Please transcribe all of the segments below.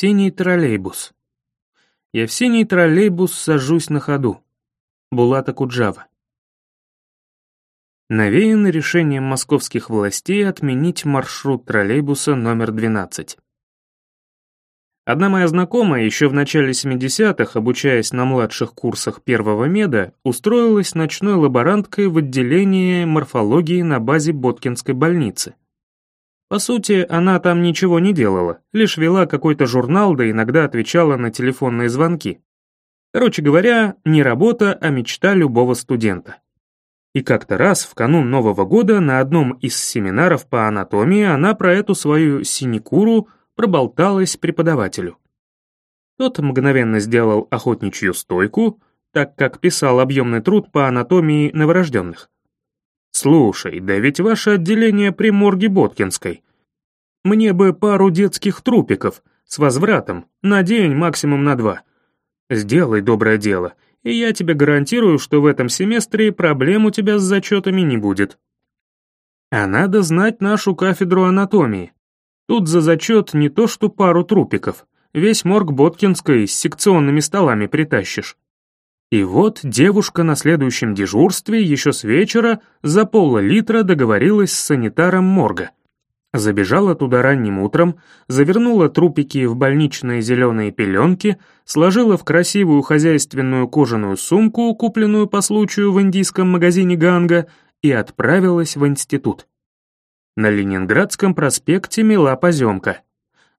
Евсений троллейбус. Евсений троллейбус сажусь на ходу. Булата Куджава. Навеян решением московских властей отменить маршрут троллейбуса номер 12. Одна моя знакомая еще в начале 70-х, обучаясь на младших курсах первого меда, устроилась ночной лаборанткой в отделении морфологии на базе Боткинской больницы. По сути, она там ничего не делала, лишь вела какой-то журнал, да иногда отвечала на телефонные звонки. Короче говоря, не работа, а мечта любого студента. И как-то раз, в канун Нового года, на одном из семинаров по анатомии она про эту свою синекуру проболталась преподавателю. Тот мгновенно сделал охотничью стойку, так как писал объемный труд по анатомии новорожденных. «Слушай, да ведь ваше отделение при морге Боткинской. Мне бы пару детских трупиков, с возвратом, на день, максимум на два. Сделай доброе дело, и я тебе гарантирую, что в этом семестре проблем у тебя с зачетами не будет. А надо знать нашу кафедру анатомии. Тут за зачет не то что пару трупиков, весь морг Боткинской с секционными столами притащишь. И вот девушка на следующем дежурстве еще с вечера за пол-литра договорилась с санитаром морга. Забежала туда ранним утром, завернула трупики в больничные зеленые пеленки, сложила в красивую хозяйственную кожаную сумку, купленную по случаю в индийском магазине Ганга, и отправилась в институт. На Ленинградском проспекте мела поземка.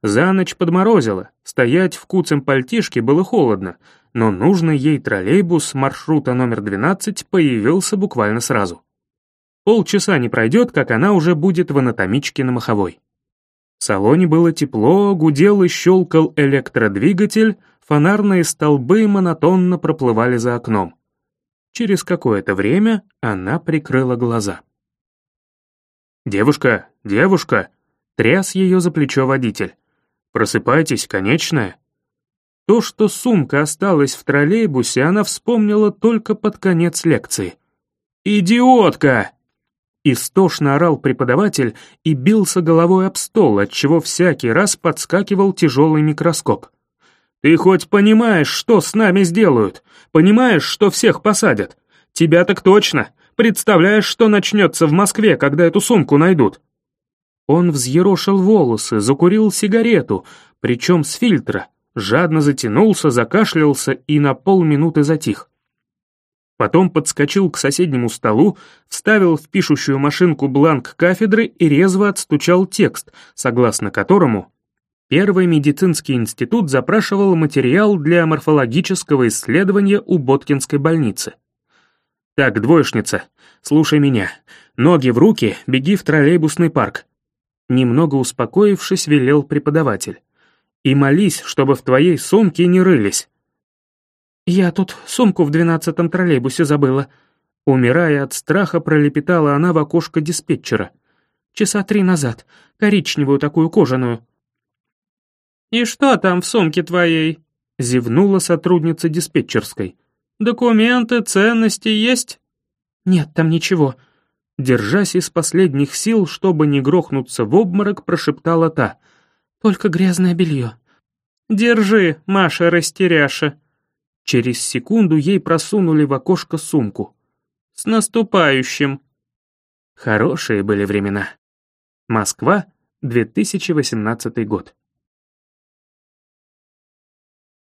За ночь подморозило, стоять в куцем пальтишке было холодно, но нужный ей троллейбус маршрута номер 12 появился буквально сразу. Полчаса не пройдет, как она уже будет в анатомичке на Маховой. В салоне было тепло, гудел и щелкал электродвигатель, фонарные столбы монотонно проплывали за окном. Через какое-то время она прикрыла глаза. «Девушка, девушка!» — тряс ее за плечо водитель. «Просыпайтесь, конечная!» То, что сумка осталась в троллейбусе, она вспомнила только под конец лекции. «Идиотка!» Истошно орал преподаватель и бился головой об стол, отчего всякий раз подскакивал тяжелый микроскоп. «Ты хоть понимаешь, что с нами сделают? Понимаешь, что всех посадят? Тебя так точно. Представляешь, что начнется в Москве, когда эту сумку найдут?» Он взъерошил волосы, закурил сигарету, причем с фильтра, жадно затянулся, закашлялся и на полминуты затих. Потом подскочил к соседнему столу, вставил в пишущую машинку бланк кафедры и резво отстучал текст, согласно которому Первый медицинский институт запрашивал материал для морфологического исследования у Боткинской больницы. «Так, двоечница, слушай меня. Ноги в руки, беги в троллейбусный парк». Немного успокоившись, велел преподаватель. «И молись, чтобы в твоей сумке не рылись. «Я тут сумку в двенадцатом троллейбусе забыла». Умирая от страха, пролепетала она в окошко диспетчера. «Часа три назад. Коричневую такую кожаную». «И что там в сумке твоей?» Зевнула сотрудница диспетчерской. «Документы, ценности есть?» «Нет, там ничего». Держась из последних сил, чтобы не грохнуться в обморок, прошептала та. «Только грязное белье». «Держи, Маша-растеряша», Через секунду ей просунули в окошко сумку. «С наступающим!» Хорошие были времена. Москва, 2018 год.